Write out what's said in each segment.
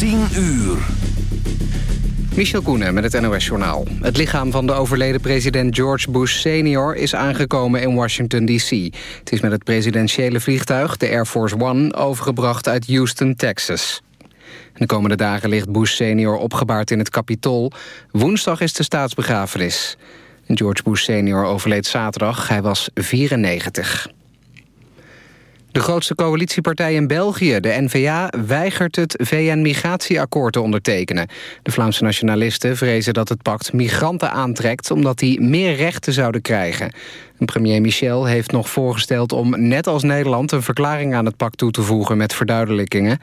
10 uur. Michel Koenen met het NOS-journaal. Het lichaam van de overleden president George Bush senior... is aangekomen in Washington, D.C. Het is met het presidentiële vliegtuig, de Air Force One... overgebracht uit Houston, Texas. De komende dagen ligt Bush senior opgebaard in het Capitool. Woensdag is de staatsbegrafenis. George Bush senior overleed zaterdag. Hij was 94. De grootste coalitiepartij in België, de N-VA, weigert het VN-migratieakkoord te ondertekenen. De Vlaamse nationalisten vrezen dat het pact migranten aantrekt... omdat die meer rechten zouden krijgen. Premier Michel heeft nog voorgesteld om net als Nederland... een verklaring aan het pact toe te voegen met verduidelijkingen.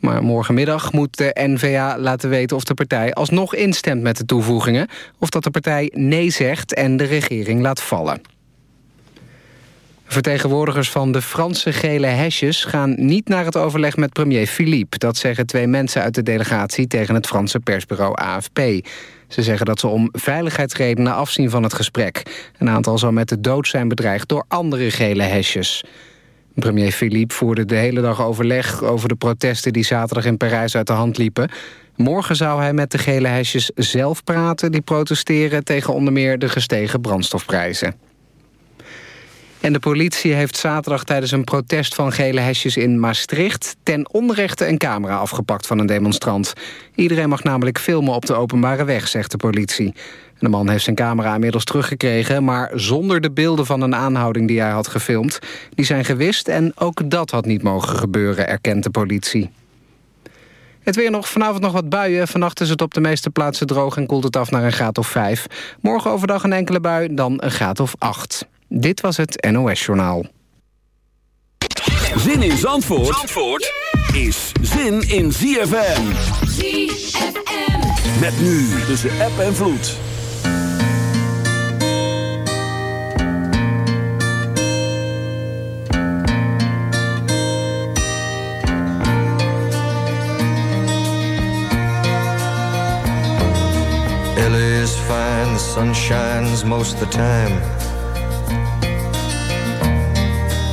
Maar morgenmiddag moet de N-VA laten weten of de partij alsnog instemt met de toevoegingen... of dat de partij nee zegt en de regering laat vallen. Vertegenwoordigers van de Franse gele hesjes gaan niet naar het overleg met premier Philippe. Dat zeggen twee mensen uit de delegatie tegen het Franse persbureau AFP. Ze zeggen dat ze om veiligheidsredenen afzien van het gesprek. Een aantal zou met de dood zijn bedreigd door andere gele hesjes. Premier Philippe voerde de hele dag overleg over de protesten die zaterdag in Parijs uit de hand liepen. Morgen zou hij met de gele hesjes zelf praten die protesteren tegen onder meer de gestegen brandstofprijzen. En de politie heeft zaterdag tijdens een protest van gele hesjes in Maastricht... ten onrechte een camera afgepakt van een demonstrant. Iedereen mag namelijk filmen op de openbare weg, zegt de politie. De man heeft zijn camera inmiddels teruggekregen... maar zonder de beelden van een aanhouding die hij had gefilmd. Die zijn gewist en ook dat had niet mogen gebeuren, erkent de politie. Het weer nog, vanavond nog wat buien. Vannacht is het op de meeste plaatsen droog en koelt het af naar een graad of 5. Morgen overdag een enkele bui, dan een graad of 8. Dit was het NOS Journaal. Zin in Zandvoort, Zandvoort is zin in ZFM. ZFM. Met nu tussen app en vloed. LA is fine, the sun shines most of the time.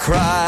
am,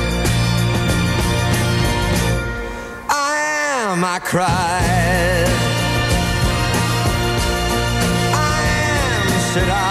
Am, I cried. I am, I.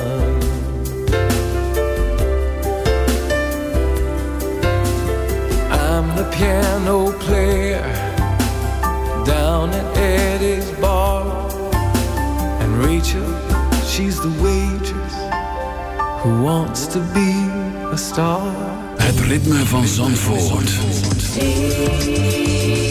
The piano player down at Eddie's bar, and Rachel, she's the waitress who wants to be a star. Het ritme van Zandvoort. I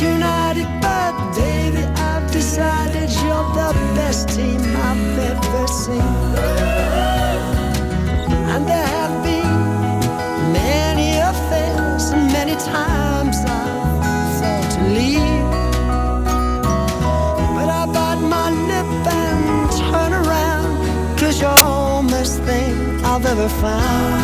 United, but baby, I've decided you're the best team I've ever seen. And there have been many affairs, and many times I've thought to leave. But I bite my lip and turn around Cause you're almost thing I've ever found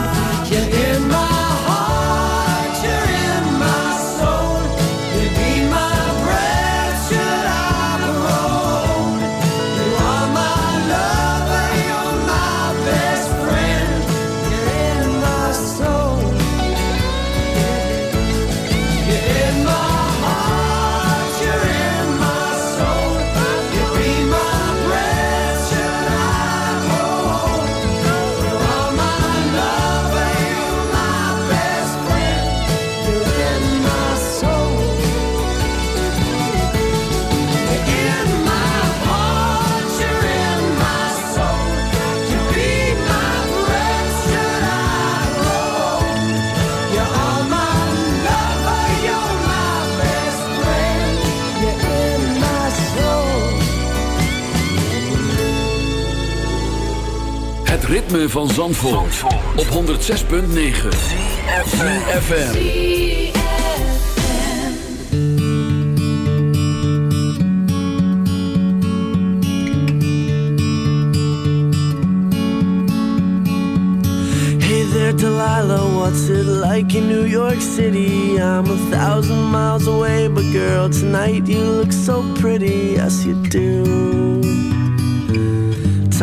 van Zandvoort, op 106.9 FM. Hey there, Delilah, what's it like in New York City? I'm a thousand miles away, but girl, tonight you look so pretty, yes you do.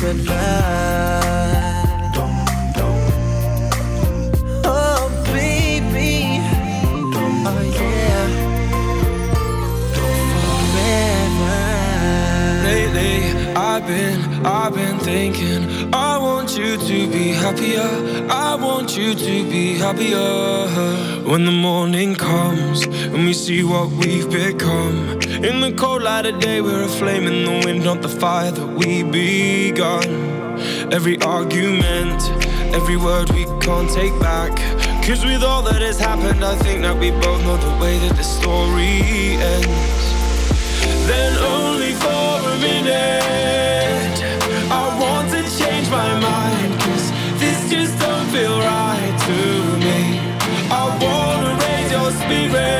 Flag. Oh, baby. Oh, yeah. Forever. Lately, I've been, I've been thinking. I want you to be happier. I want you to be happier. When the morning comes and we see what we've become. In the cold light of day, we're a flame in the wind, not the fire that we begun. Every argument, every word we can't take back. Cause with all that has happened, I think that we both know the way that the story ends. Then only for a minute I want to change my mind Cause this just don't feel right to me I wanna raise your spirits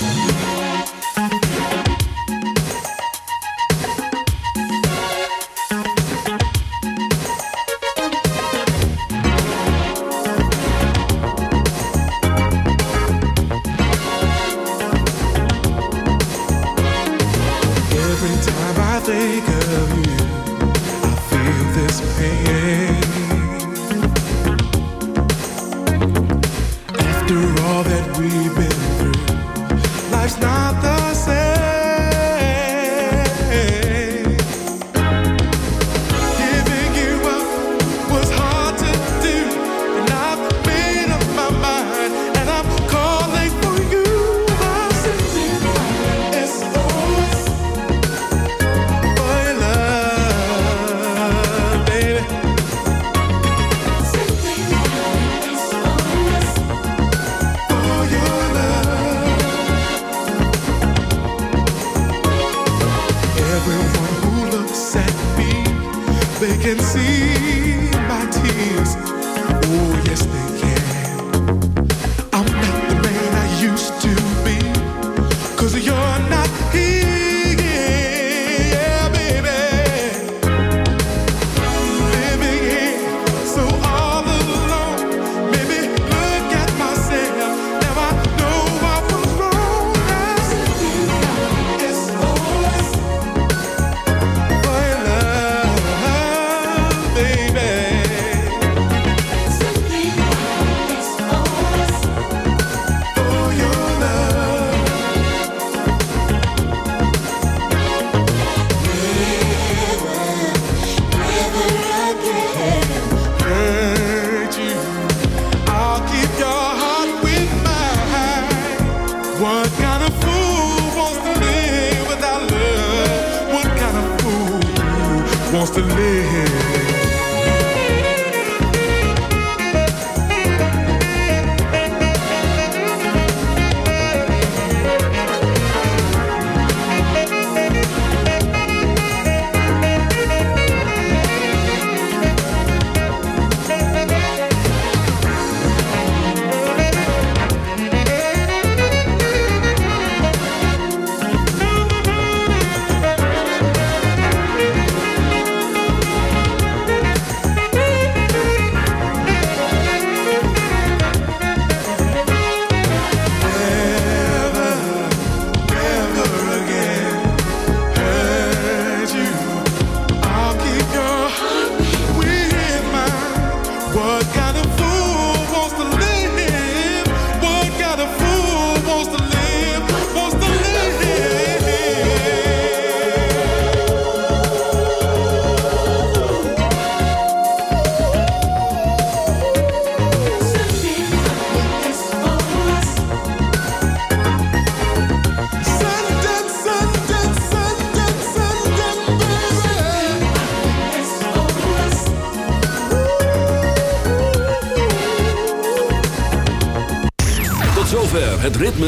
Every